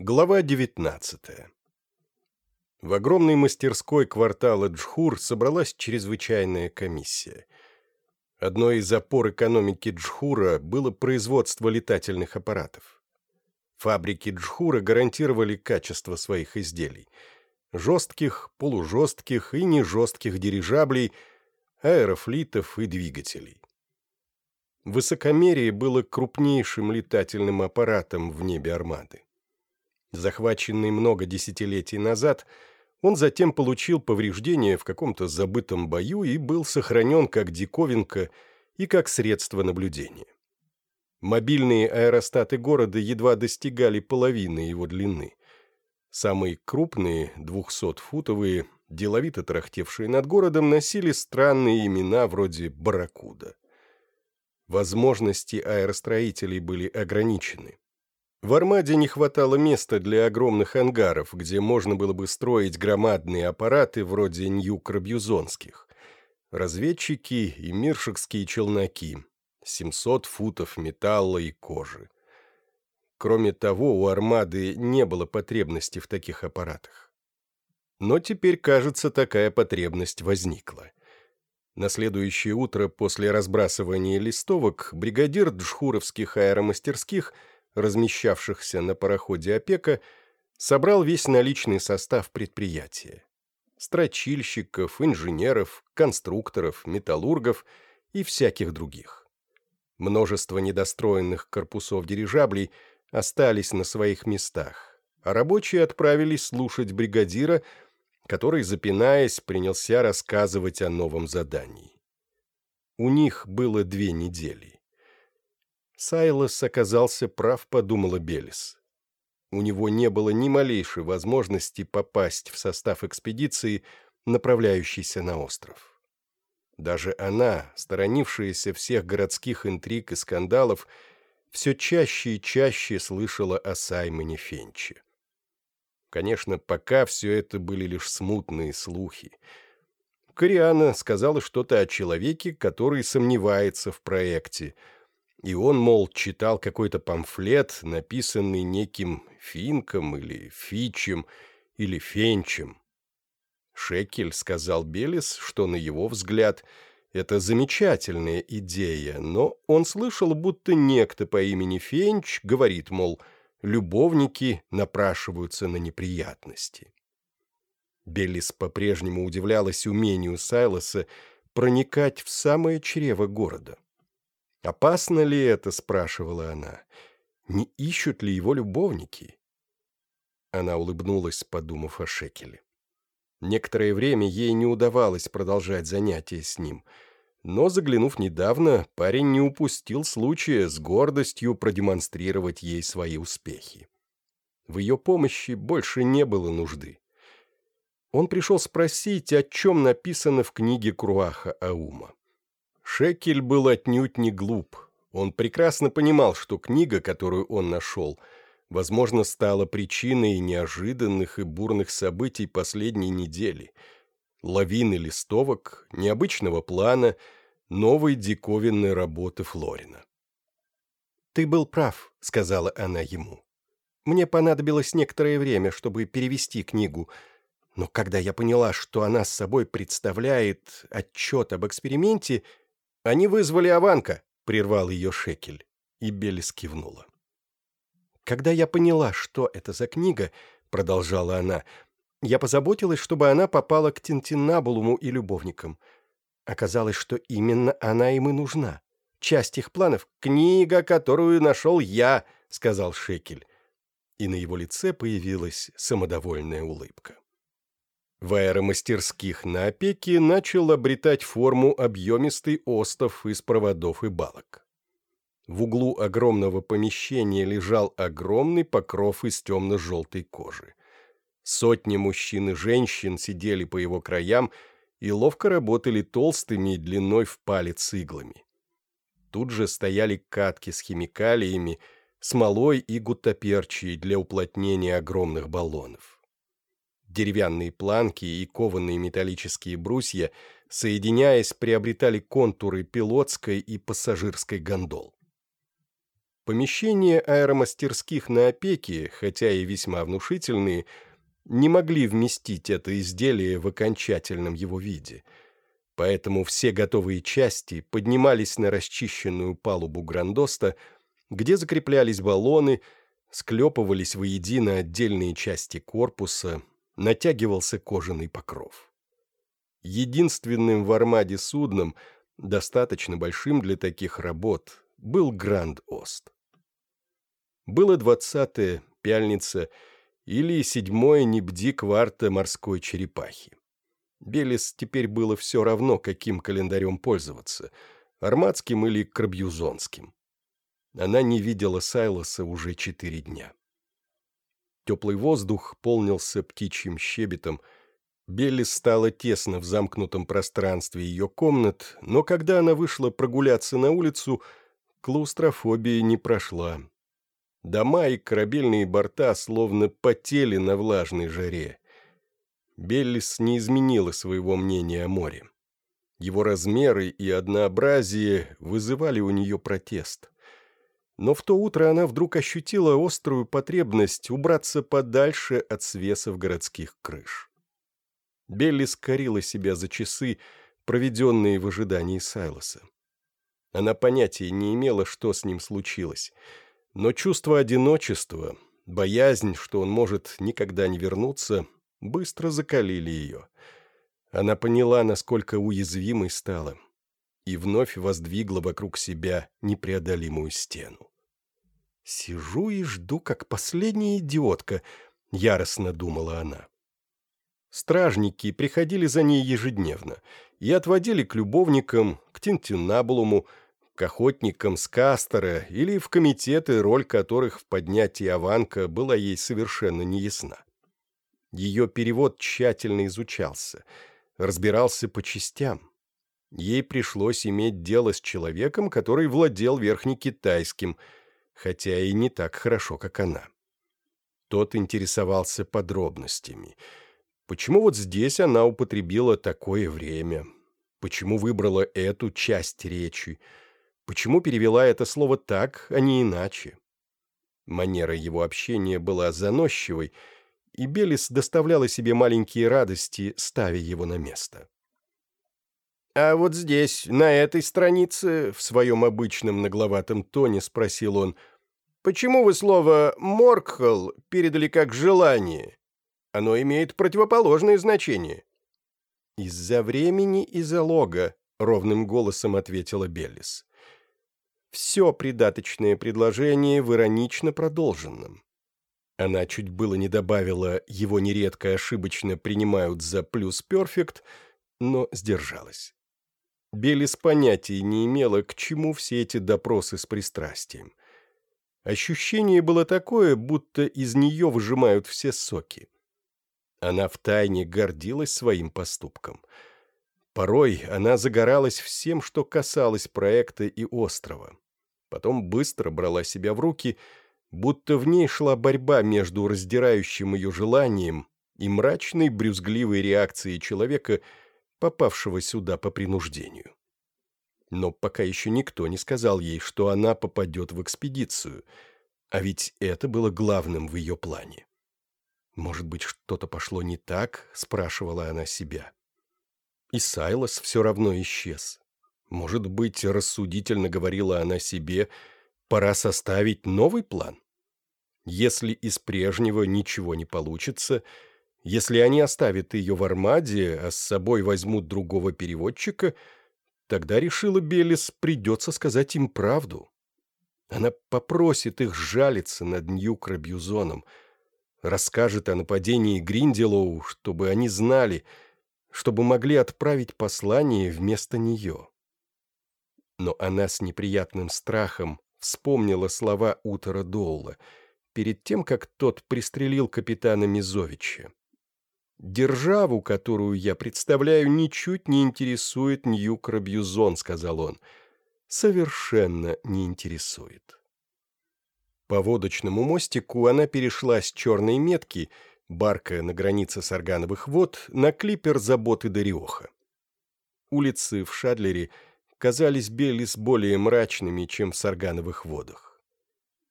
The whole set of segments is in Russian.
Глава 19 В огромной мастерской квартала Джхур собралась чрезвычайная комиссия. Одной из опор экономики Джхура было производство летательных аппаратов. Фабрики Джхура гарантировали качество своих изделий. Жестких, полужестких и нежестких дирижаблей, аэрофлитов и двигателей. Высокомерие было крупнейшим летательным аппаратом в небе армады. Захваченный много десятилетий назад, он затем получил повреждения в каком-то забытом бою и был сохранен как диковинка и как средство наблюдения. Мобильные аэростаты города едва достигали половины его длины. Самые крупные, двухсотфутовые, деловито трахтевшие над городом, носили странные имена вроде «Барракуда». Возможности аэростроителей были ограничены. В Армаде не хватало места для огромных ангаров, где можно было бы строить громадные аппараты вроде Нью-Крабьюзонских. Разведчики и миршикские челноки. 700 футов металла и кожи. Кроме того, у Армады не было потребности в таких аппаратах. Но теперь, кажется, такая потребность возникла. На следующее утро после разбрасывания листовок бригадир джхуровских аэромастерских – размещавшихся на пароходе «Опека», собрал весь наличный состав предприятия. Строчильщиков, инженеров, конструкторов, металлургов и всяких других. Множество недостроенных корпусов дирижаблей остались на своих местах, а рабочие отправились слушать бригадира, который, запинаясь, принялся рассказывать о новом задании. У них было две недели. Сайлос оказался прав, подумала Белис. У него не было ни малейшей возможности попасть в состав экспедиции, направляющейся на остров. Даже она, сторонившаяся всех городских интриг и скандалов, все чаще и чаще слышала о Саймоне Фенче. Конечно, пока все это были лишь смутные слухи. Кориана сказала что-то о человеке, который сомневается в проекте — и он, мол, читал какой-то памфлет, написанный неким Финком или Фичем или Фенчем. Шекель сказал Белис, что, на его взгляд, это замечательная идея, но он слышал, будто некто по имени Фенч говорит, мол, любовники напрашиваются на неприятности. Беллис по-прежнему удивлялась умению Сайлоса проникать в самое чрево города. «Опасно ли это?» — спрашивала она. «Не ищут ли его любовники?» Она улыбнулась, подумав о Шекеле. Некоторое время ей не удавалось продолжать занятия с ним, но, заглянув недавно, парень не упустил случая с гордостью продемонстрировать ей свои успехи. В ее помощи больше не было нужды. Он пришел спросить, о чем написано в книге Круаха Аума. Шекель был отнюдь не глуп. Он прекрасно понимал, что книга, которую он нашел, возможно, стала причиной неожиданных и бурных событий последней недели. Лавины листовок, необычного плана, новой диковинной работы Флорина. «Ты был прав», — сказала она ему. «Мне понадобилось некоторое время, чтобы перевести книгу, но когда я поняла, что она с собой представляет отчет об эксперименте, — «Они вызвали Аванка», — прервал ее Шекель, и Белис кивнула. «Когда я поняла, что это за книга», — продолжала она, — «я позаботилась, чтобы она попала к Тинтинабулуму и любовникам. Оказалось, что именно она им и нужна. Часть их планов — книга, которую нашел я», — сказал Шекель. И на его лице появилась самодовольная улыбка. В аэромастерских на опеке начал обретать форму объемистый остов из проводов и балок. В углу огромного помещения лежал огромный покров из темно-желтой кожи. Сотни мужчин и женщин сидели по его краям и ловко работали толстыми и длиной в палец иглами. Тут же стояли катки с химикалиями, смолой и гуттаперчией для уплотнения огромных баллонов деревянные планки и кованые металлические брусья, соединяясь, приобретали контуры пилотской и пассажирской гондол. Помещения аэромастерских на опеке, хотя и весьма внушительные, не могли вместить это изделие в окончательном его виде. Поэтому все готовые части поднимались на расчищенную палубу Грандоста, где закреплялись баллоны, склепывались воедино отдельные части корпуса, натягивался кожаный покров. Единственным в армаде судном, достаточно большим для таких работ, был Гранд-Ост. Было двадцатое, пяльница, или седьмое небди кварта морской черепахи. Белис теперь было все равно, каким календарем пользоваться, армадским или крабьюзонским. Она не видела Сайлоса уже четыре дня. Теплый воздух полнился птичьим щебетом. Белли стало тесно в замкнутом пространстве ее комнат, но когда она вышла прогуляться на улицу, клаустрофобия не прошла. Дома и корабельные борта словно потели на влажной жаре. Беллис не изменила своего мнения о море. Его размеры и однообразие вызывали у нее протест. Но в то утро она вдруг ощутила острую потребность убраться подальше от свесов городских крыш. Белли скорила себя за часы, проведенные в ожидании Сайлоса. Она понятия не имела, что с ним случилось, но чувство одиночества, боязнь, что он может никогда не вернуться, быстро закалили ее. Она поняла, насколько уязвимой стала, и вновь воздвигла вокруг себя непреодолимую стену. «Сижу и жду, как последняя идиотка», — яростно думала она. Стражники приходили за ней ежедневно и отводили к любовникам, к Тинтинабулуму, к охотникам с Кастера или в комитеты, роль которых в поднятии Аванка была ей совершенно неясна. Ее перевод тщательно изучался, разбирался по частям, ей пришлось иметь дело с человеком, который владел верхнекитайским, хотя и не так хорошо, как она. Тот интересовался подробностями. Почему вот здесь она употребила такое время? Почему выбрала эту часть речи? Почему перевела это слово так, а не иначе? Манера его общения была заносчивой, и Белис доставляла себе маленькие радости, ставя его на место. «А вот здесь, на этой странице, в своем обычном нагловатом тоне спросил он, «Почему вы слово «моркхол» передали как «желание»? Оно имеет противоположное значение». «Из-за времени и залога», — ровным голосом ответила Беллис. «Все придаточное предложение в иронично продолженном». Она чуть было не добавила «его нередко ошибочно принимают за плюс-перфект», но сдержалась. Белис понятия не имела, к чему все эти допросы с пристрастием. Ощущение было такое, будто из нее выжимают все соки. Она втайне гордилась своим поступком. Порой она загоралась всем, что касалось проекта и острова. Потом быстро брала себя в руки, будто в ней шла борьба между раздирающим ее желанием и мрачной брюзгливой реакцией человека — попавшего сюда по принуждению. Но пока еще никто не сказал ей, что она попадет в экспедицию, а ведь это было главным в ее плане. «Может быть, что-то пошло не так?» — спрашивала она себя. И Сайлос все равно исчез. Может быть, рассудительно говорила она себе, пора составить новый план? Если из прежнего ничего не получится — если они оставят ее в Армаде, а с собой возьмут другого переводчика, тогда, решила Белис, придется сказать им правду. Она попросит их жалиться над Нью-Крабьюзоном, расскажет о нападении Гринделоу, чтобы они знали, чтобы могли отправить послание вместо нее. Но она с неприятным страхом вспомнила слова Утора Доула перед тем, как тот пристрелил капитана Мизовича. «Державу, которую я представляю, ничуть не интересует Нью-Крабьюзон», — сказал он. «Совершенно не интересует». По водочному мостику она перешла с черной метки, баркая на границе Саргановых вод, на клипер заботы Дариоха. Улицы в Шадлере казались Беллис более мрачными, чем в Саргановых водах.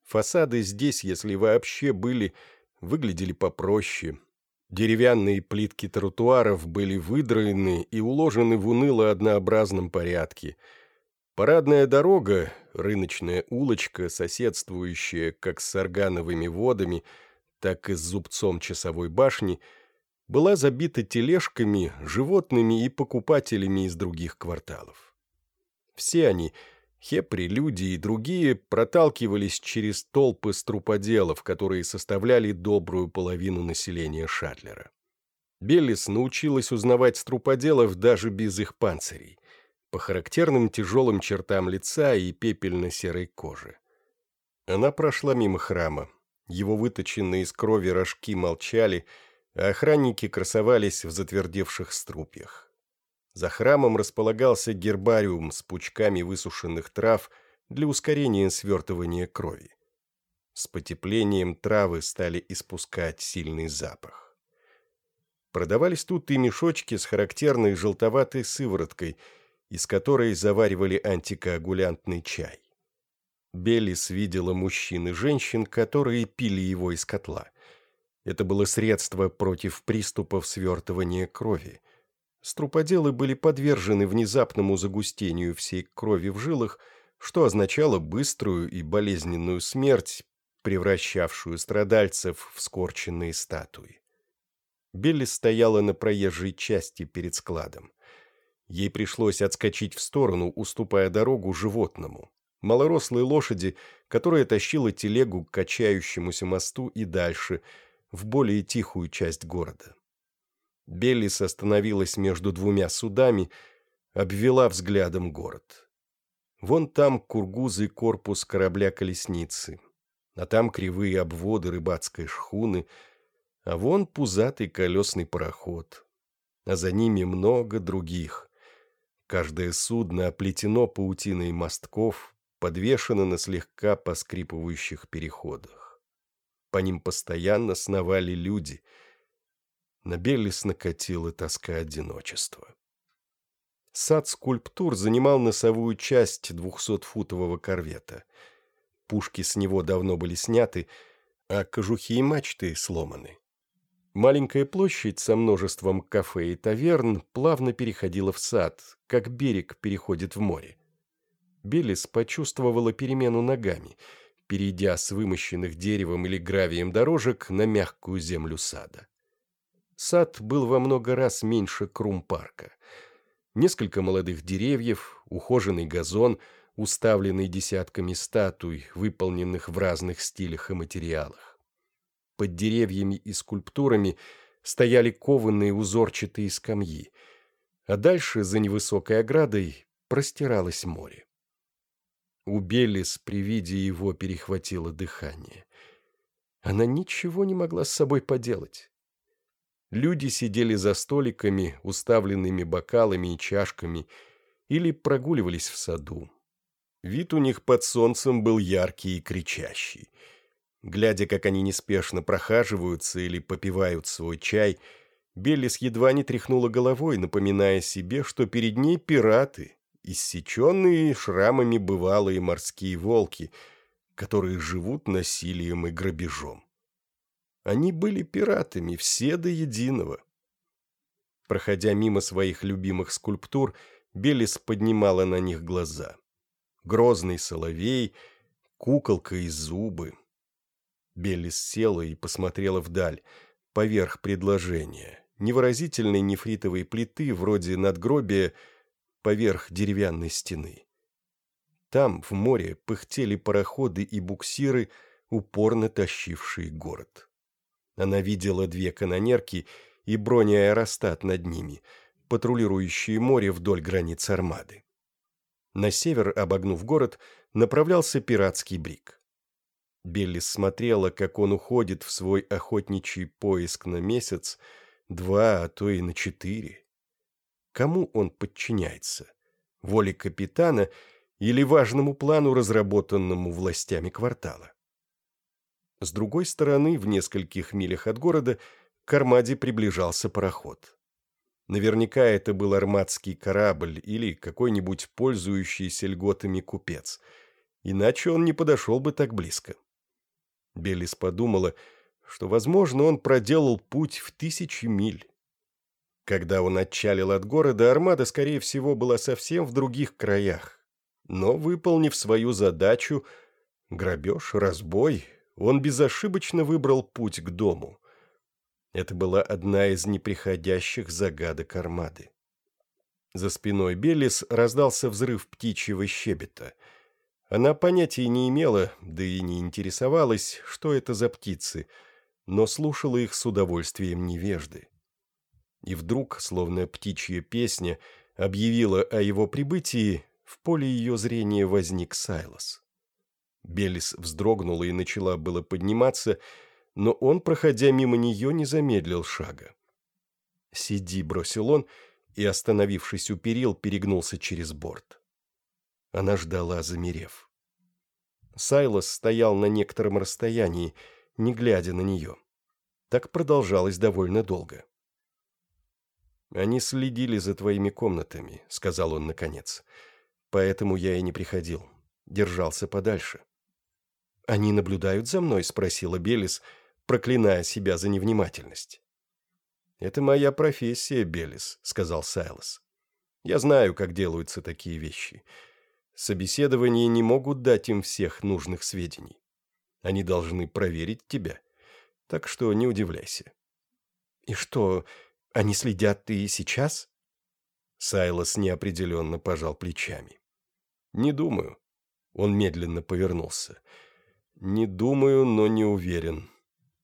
Фасады здесь, если вообще были, выглядели попроще. Деревянные плитки тротуаров были выдроены и уложены в уныло-однообразном порядке. Парадная дорога, рыночная улочка, соседствующая как с органовыми водами, так и с зубцом часовой башни, была забита тележками, животными и покупателями из других кварталов. Все они – Хепри, люди и другие проталкивались через толпы струподелов, которые составляли добрую половину населения Шатлера. Беллис научилась узнавать струподелов даже без их панцирей, по характерным тяжелым чертам лица и пепельно-серой кожи. Она прошла мимо храма. Его выточенные из крови рожки молчали, а охранники красовались в затвердевших струпьях. За храмом располагался гербариум с пучками высушенных трав для ускорения свертывания крови. С потеплением травы стали испускать сильный запах. Продавались тут и мешочки с характерной желтоватой сывороткой, из которой заваривали антикоагулянтный чай. Белис видела мужчин и женщин, которые пили его из котла. Это было средство против приступов свертывания крови – Струподелы были подвержены внезапному загустению всей крови в жилах, что означало быструю и болезненную смерть, превращавшую страдальцев в скорченные статуи. Белли стояла на проезжей части перед складом. Ей пришлось отскочить в сторону, уступая дорогу животному, малорослой лошади, которая тащила телегу к качающемуся мосту и дальше, в более тихую часть города. Беллис остановилась между двумя судами, обвела взглядом город. Вон там кургузый корпус корабля-колесницы, а там кривые обводы рыбацкой шхуны, а вон пузатый колесный пароход, а за ними много других. Каждое судно оплетено паутиной мостков, подвешено на слегка поскрипывающих переходах. По ним постоянно сновали люди — на Беллис накатила тоска одиночества. Сад скульптур занимал носовую часть двухсотфутового корвета. Пушки с него давно были сняты, а кожухи и мачты сломаны. Маленькая площадь со множеством кафе и таверн плавно переходила в сад, как берег переходит в море. Беллис почувствовала перемену ногами, перейдя с вымощенных деревом или гравием дорожек на мягкую землю сада. Сад был во много раз меньше Крум-парка. Несколько молодых деревьев, ухоженный газон, уставленный десятками статуй, выполненных в разных стилях и материалах. Под деревьями и скульптурами стояли кованые узорчатые скамьи, а дальше, за невысокой оградой, простиралось море. У Беллис при виде его перехватило дыхание. Она ничего не могла с собой поделать. Люди сидели за столиками, уставленными бокалами и чашками, или прогуливались в саду. Вид у них под солнцем был яркий и кричащий. Глядя, как они неспешно прохаживаются или попивают свой чай, Беллис едва не тряхнула головой, напоминая себе, что перед ней пираты, иссеченные шрамами бывалые морские волки, которые живут насилием и грабежом. Они были пиратами, все до единого. Проходя мимо своих любимых скульптур, Белис поднимала на них глаза. Грозный соловей, куколка и зубы. Белис села и посмотрела вдаль, поверх предложения, невыразительной нефритовой плиты, вроде надгробия, поверх деревянной стены. Там, в море, пыхтели пароходы и буксиры, упорно тащившие город. Она видела две канонерки и бронеаэростат над ними, патрулирующие море вдоль границ армады. На север, обогнув город, направлялся пиратский брик. Беллис смотрела, как он уходит в свой охотничий поиск на месяц, два, а то и на четыре. Кому он подчиняется? Воле капитана или важному плану, разработанному властями квартала? С другой стороны, в нескольких милях от города, к Армаде приближался пароход. Наверняка это был армадский корабль или какой-нибудь пользующийся льготами купец. Иначе он не подошел бы так близко. Белис подумала, что, возможно, он проделал путь в тысячи миль. Когда он отчалил от города, армада, скорее всего, была совсем в других краях. Но, выполнив свою задачу, грабеж, разбой, он безошибочно выбрал путь к дому. Это была одна из неприходящих загадок армады. За спиной Белис раздался взрыв птичьего щебета. Она понятия не имела, да и не интересовалась, что это за птицы, но слушала их с удовольствием невежды. И вдруг, словно птичья песня, объявила о его прибытии, в поле ее зрения возник Сайлос. Белис вздрогнула и начала было подниматься, но он, проходя мимо нее, не замедлил шага. «Сиди», — бросил он, и, остановившись у перил, перегнулся через борт. Она ждала, замерев. Сайлос стоял на некотором расстоянии, не глядя на нее. Так продолжалось довольно долго. «Они следили за твоими комнатами», — сказал он наконец. «Поэтому я и не приходил. Держался подальше». «Они наблюдают за мной?» — спросила Белис, проклиная себя за невнимательность. «Это моя профессия, Белис», — сказал Сайлос. «Я знаю, как делаются такие вещи. Собеседования не могут дать им всех нужных сведений. Они должны проверить тебя. Так что не удивляйся». «И что, они следят и сейчас?» Сайлос неопределенно пожал плечами. «Не думаю». Он медленно повернулся. «Не думаю, но не уверен».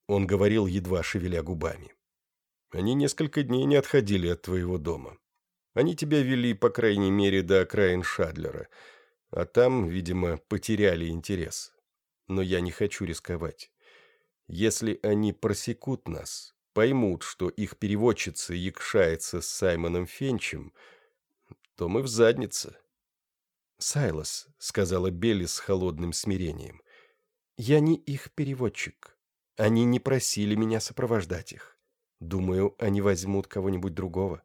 Он говорил, едва шевеля губами. «Они несколько дней не отходили от твоего дома. Они тебя вели, по крайней мере, до окраин Шадлера, а там, видимо, потеряли интерес. Но я не хочу рисковать. Если они просекут нас, поймут, что их переводчица якшается с Саймоном Фенчем, то мы в заднице». «Сайлос», — сказала Белли с холодным смирением, я не их переводчик. Они не просили меня сопровождать их. Думаю, они возьмут кого-нибудь другого.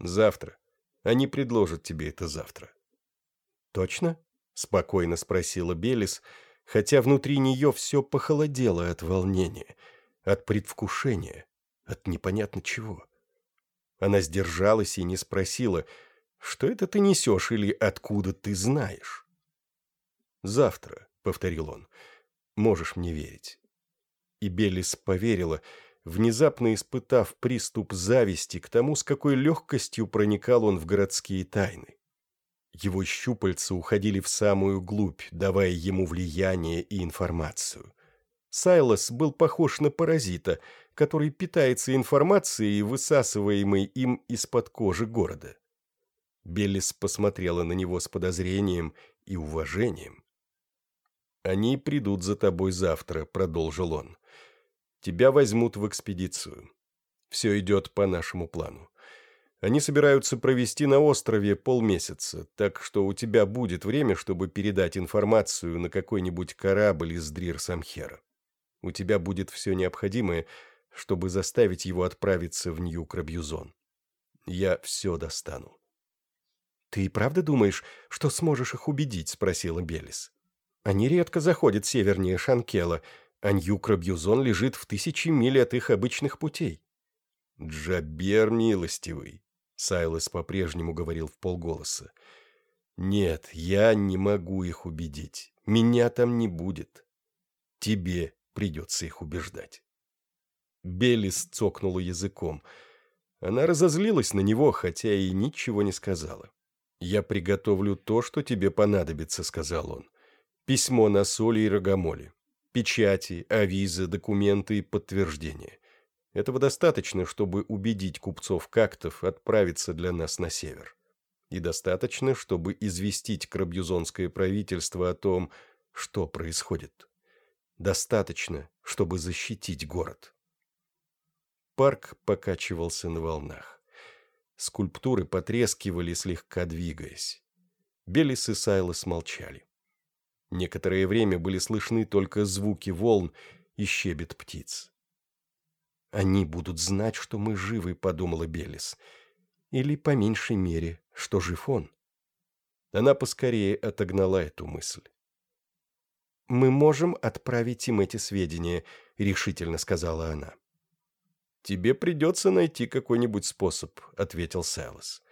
Завтра. Они предложат тебе это завтра. Точно? Спокойно спросила Белис, хотя внутри нее все похолодело от волнения, от предвкушения, от непонятно чего. Она сдержалась и не спросила, что это ты несешь или откуда ты знаешь. «Завтра», — повторил он, — Можешь мне верить». И Белис поверила, внезапно испытав приступ зависти к тому, с какой легкостью проникал он в городские тайны. Его щупальца уходили в самую глубь, давая ему влияние и информацию. Сайлос был похож на паразита, который питается информацией, высасываемой им из-под кожи города. Беллис посмотрела на него с подозрением и уважением. «Они придут за тобой завтра», — продолжил он. «Тебя возьмут в экспедицию. Все идет по нашему плану. Они собираются провести на острове полмесяца, так что у тебя будет время, чтобы передать информацию на какой-нибудь корабль из Дрир-Самхера. У тебя будет все необходимое, чтобы заставить его отправиться в Нью-Крабьюзон. Я все достану». «Ты правда думаешь, что сможешь их убедить?» — спросила Белис. Они редко заходят севернее Шанкела, а Нью-Крабьюзон лежит в тысячи миль от их обычных путей. «Джабер милостивый», — Сайлос по-прежнему говорил в полголоса. «Нет, я не могу их убедить. Меня там не будет. Тебе придется их убеждать». Белис цокнула языком. Она разозлилась на него, хотя и ничего не сказала. «Я приготовлю то, что тебе понадобится», — сказал он письмо на соли и рогомоле, печати, авизы, документы и подтверждения. Этого достаточно, чтобы убедить купцов-кактов отправиться для нас на север. И достаточно, чтобы известить крабьюзонское правительство о том, что происходит. Достаточно, чтобы защитить город. Парк покачивался на волнах. Скульптуры потрескивали, слегка двигаясь. Белис и Сайлос молчали. Некоторое время были слышны только звуки волн и щебет птиц. «Они будут знать, что мы живы», — подумала Белис. «Или, по меньшей мере, что жив он». Она поскорее отогнала эту мысль. «Мы можем отправить им эти сведения», — решительно сказала она. «Тебе придется найти какой-нибудь способ», — ответил Сайлос.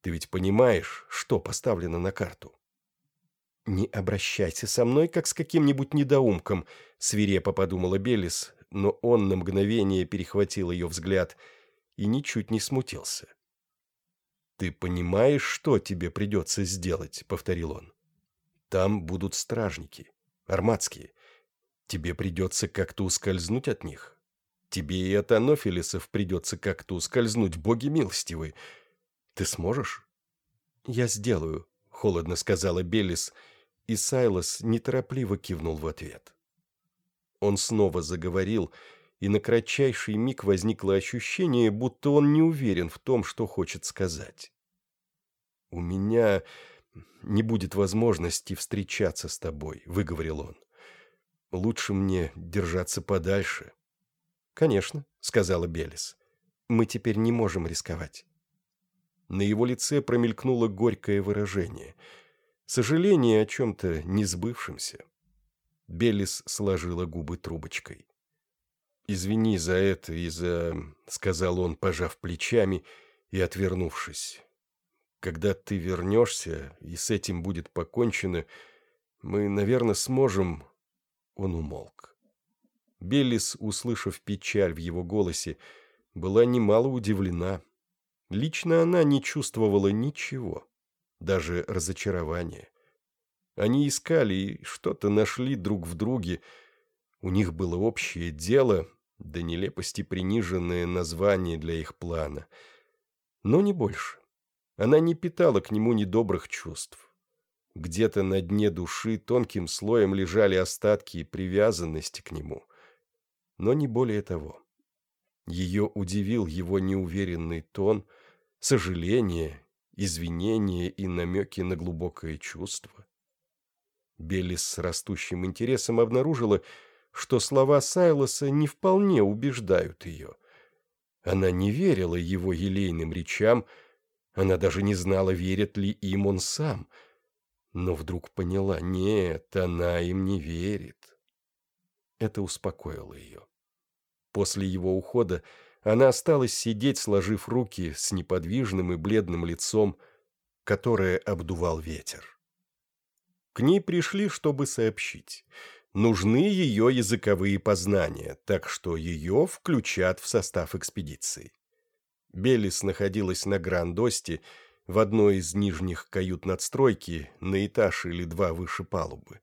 «Ты ведь понимаешь, что поставлено на карту?» «Не обращайся со мной, как с каким-нибудь недоумком», — свирепо подумала Белис, но он на мгновение перехватил ее взгляд и ничуть не смутился. «Ты понимаешь, что тебе придется сделать?» — повторил он. «Там будут стражники, армадские. Тебе придется как-то ускользнуть от них. Тебе и от анофилисов придется как-то ускользнуть, боги милостивы. Ты сможешь?» «Я сделаю», — холодно сказала Белис, — и Сайлос неторопливо кивнул в ответ. Он снова заговорил, и на кратчайший миг возникло ощущение, будто он не уверен в том, что хочет сказать. «У меня не будет возможности встречаться с тобой», — выговорил он. «Лучше мне держаться подальше». «Конечно», — сказала Белис. «Мы теперь не можем рисковать». На его лице промелькнуло горькое выражение — Сожаление о чем-то несбывшемся. Белис сложила губы трубочкой. «Извини за это и за...» — сказал он, пожав плечами и отвернувшись. «Когда ты вернешься, и с этим будет покончено, мы, наверное, сможем...» Он умолк. Белис, услышав печаль в его голосе, была немало удивлена. Лично она не чувствовала ничего даже разочарование. Они искали и что-то нашли друг в друге. У них было общее дело, до нелепости приниженное название для их плана. Но не больше. Она не питала к нему недобрых чувств. Где-то на дне души тонким слоем лежали остатки привязанности к нему. Но не более того. Ее удивил его неуверенный тон, сожаление извинения и намеки на глубокое чувство. Беллис с растущим интересом обнаружила, что слова Сайлоса не вполне убеждают ее. Она не верила его елейным речам, она даже не знала, верит ли им он сам, но вдруг поняла, нет, она им не верит. Это успокоило ее. После его ухода она осталась сидеть, сложив руки с неподвижным и бледным лицом, которое обдувал ветер. К ней пришли, чтобы сообщить. Нужны ее языковые познания, так что ее включат в состав экспедиции. Белис находилась на Грандосте, в одной из нижних кают надстройки, на этаж или два выше палубы.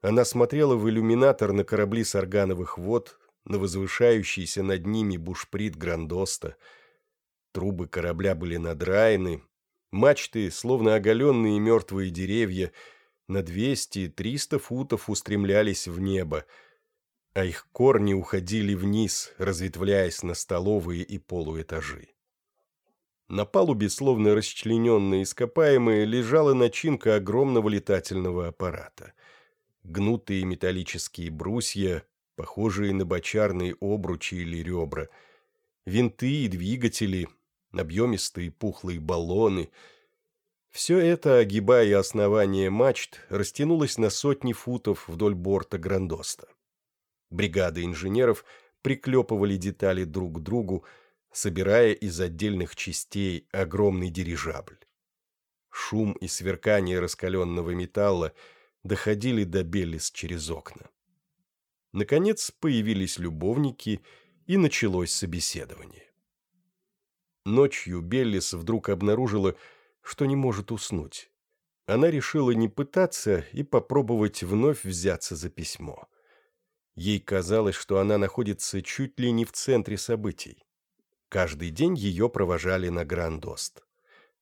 Она смотрела в иллюминатор на корабли с органовых вод, на возвышающийся над ними бушприт Грандоста. Трубы корабля были надраены, мачты, словно оголенные мертвые деревья, на 200-300 футов устремлялись в небо, а их корни уходили вниз, разветвляясь на столовые и полуэтажи. На палубе, словно расчлененные ископаемые, лежала начинка огромного летательного аппарата. Гнутые металлические брусья, похожие на бочарные обручи или ребра, винты и двигатели, объемистые пухлые баллоны. Все это, огибая основание мачт, растянулось на сотни футов вдоль борта Грандоста. Бригады инженеров приклепывали детали друг к другу, собирая из отдельных частей огромный дирижабль. Шум и сверкание раскаленного металла доходили до Беллис через окна. Наконец появились любовники, и началось собеседование. Ночью Беллис вдруг обнаружила, что не может уснуть. Она решила не пытаться и попробовать вновь взяться за письмо. Ей казалось, что она находится чуть ли не в центре событий. Каждый день ее провожали на Грандост.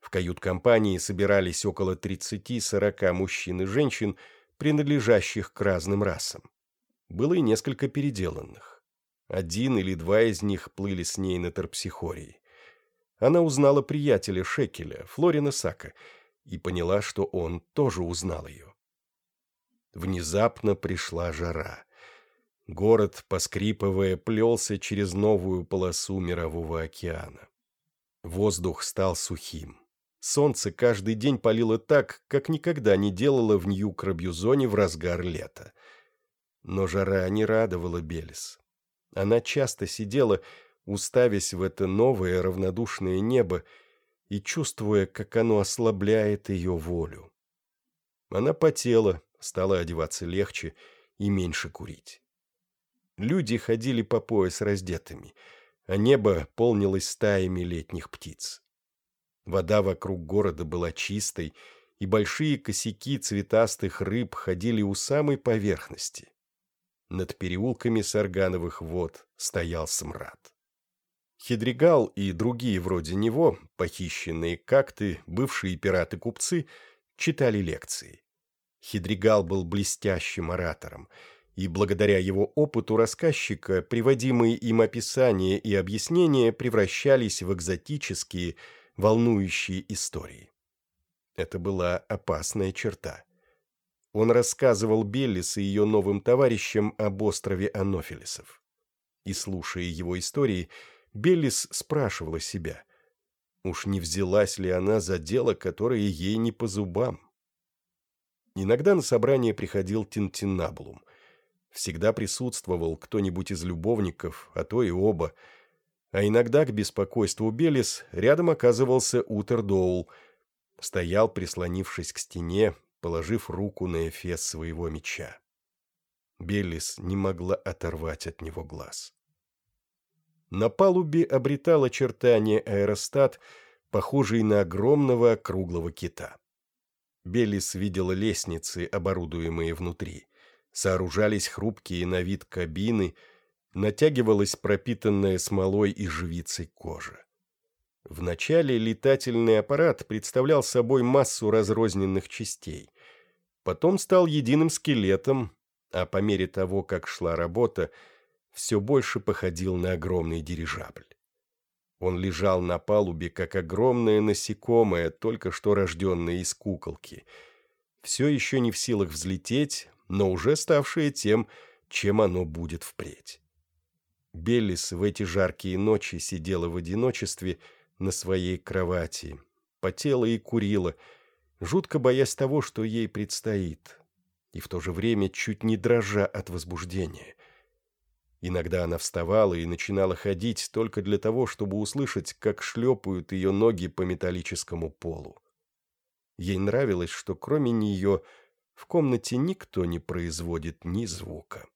В кают-компании собирались около 30-40 мужчин и женщин, принадлежащих к разным расам. Было и несколько переделанных. Один или два из них плыли с ней на терпсихории. Она узнала приятеля Шекеля, Флорина Сака, и поняла, что он тоже узнал ее. Внезапно пришла жара. Город, поскрипывая, плелся через новую полосу Мирового океана. Воздух стал сухим. Солнце каждый день палило так, как никогда не делало в Нью-Крабьюзоне в разгар лета — Но жара не радовала Белис. Она часто сидела, уставясь в это новое равнодушное небо и чувствуя, как оно ослабляет ее волю. Она потела, стала одеваться легче и меньше курить. Люди ходили по пояс раздетыми, а небо полнилось стаями летних птиц. Вода вокруг города была чистой, и большие косяки цветастых рыб ходили у самой поверхности. Над переулками Саргановых вод стоял смрад. Хидригал и другие вроде него, похищенные какты, бывшие пираты-купцы, читали лекции. Хидригал был блестящим оратором, и благодаря его опыту рассказчика приводимые им описания и объяснения превращались в экзотические, волнующие истории. Это была опасная черта. Он рассказывал Беллис и ее новым товарищам об острове Анофилисов. И, слушая его истории, Беллис спрашивала себя, уж не взялась ли она за дело, которое ей не по зубам. Иногда на собрание приходил Тинтинаблум. Всегда присутствовал кто-нибудь из любовников, а то и оба. А иногда, к беспокойству Белис, рядом оказывался Утер Доул. Стоял, прислонившись к стене, положив руку на эфес своего меча. Белис не могла оторвать от него глаз. На палубе обретал очертания аэростат, похожий на огромного круглого кита. Белис видела лестницы, оборудуемые внутри. Сооружались хрупкие на вид кабины, натягивалась пропитанная смолой и живицей кожа. Вначале летательный аппарат представлял собой массу разрозненных частей. Потом стал единым скелетом, а по мере того, как шла работа, все больше походил на огромный дирижабль. Он лежал на палубе, как огромное насекомое, только что рожденное из куколки. Все еще не в силах взлететь, но уже ставшее тем, чем оно будет впредь. Беллис в эти жаркие ночи сидела в одиночестве на своей кровати, потела и курила, жутко боясь того, что ей предстоит, и в то же время чуть не дрожа от возбуждения. Иногда она вставала и начинала ходить только для того, чтобы услышать, как шлепают ее ноги по металлическому полу. Ей нравилось, что кроме нее в комнате никто не производит ни звука.